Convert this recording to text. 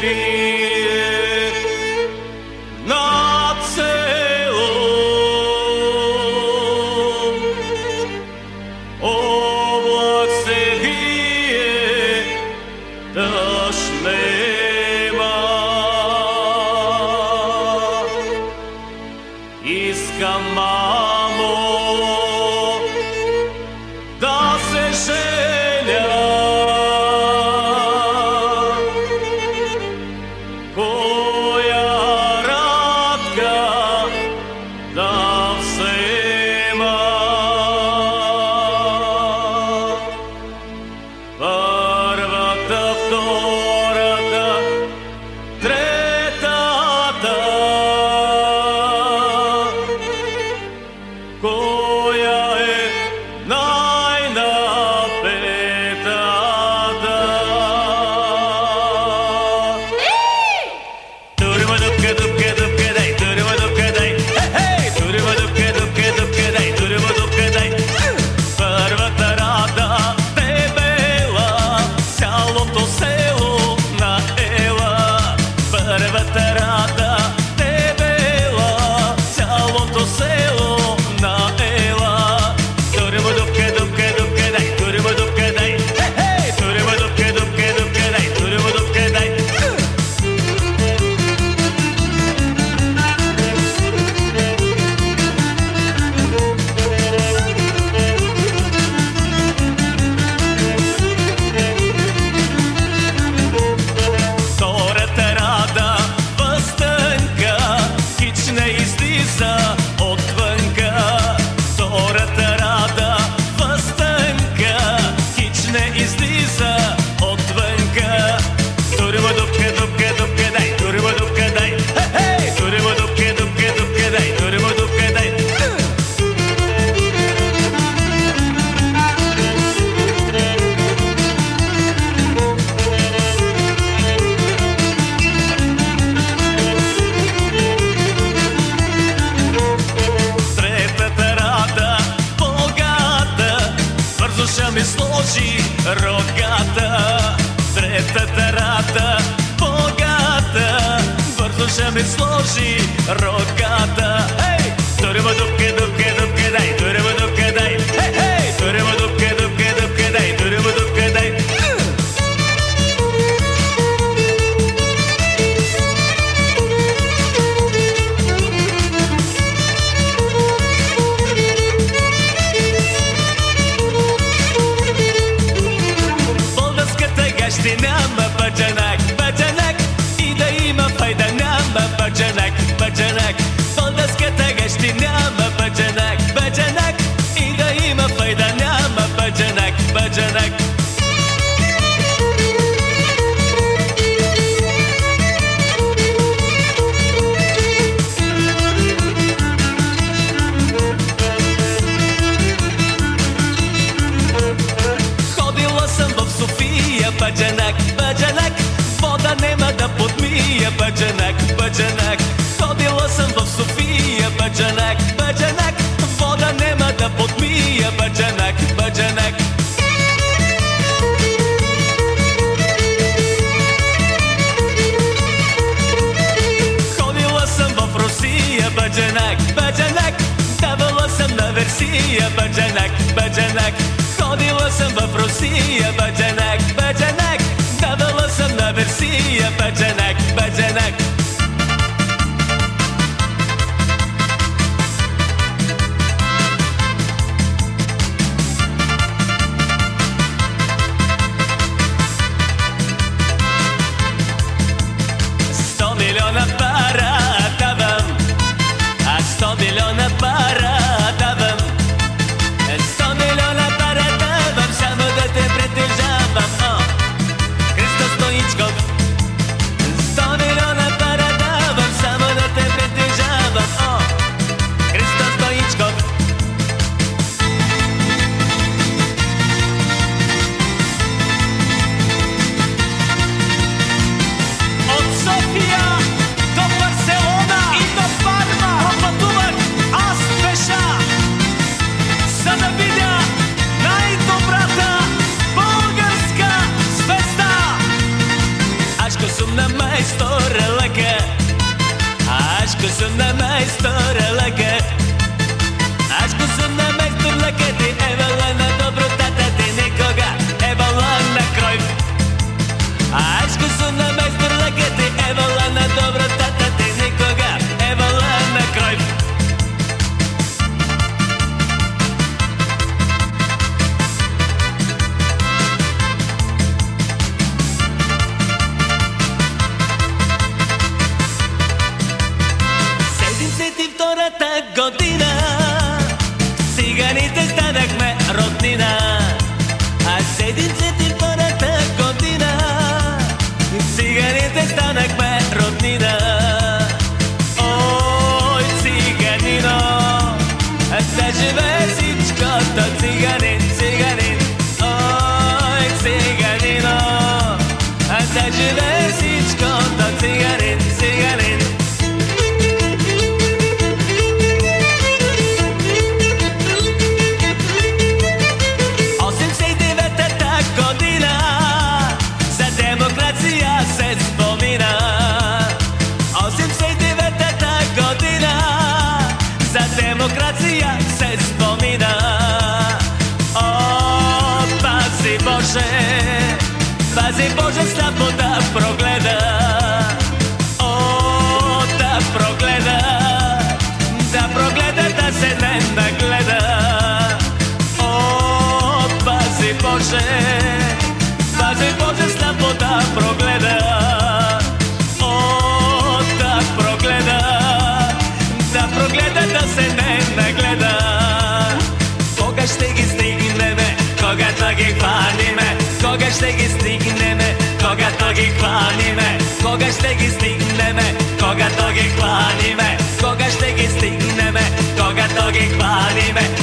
believe. sve složi rokata Hej, durimo dupke, dupke, dupke, daj, durimo dupke, daj Hej, hej, durimo dupke, dupke, dupke, daj, durimo dupke, daj Bulgarska tagaştina mı bacana Няма баджанак, баджанак И да има файда няма баджанак, баджанак Ходила съм в София, баджанак, баджанак Вода нема да подмия, баджанак, баджанак съм в София, баджанак, баджанак Вода нема да подмия, баджанак, баджанак Ходила съм в Русия, баджанак, баджанак Давала съм на версия, баджанак, баджанак Ходила съм в Русия, баджанак, баджанак Давала съм на версия, баджанак, баджанак tiszta releget. Áskozom, nem megtörleked, én štegi stigne me, koga togi klani me, koga štegi stigne me, koga togi klani me, koga štegi stigne me, koga togi klani me,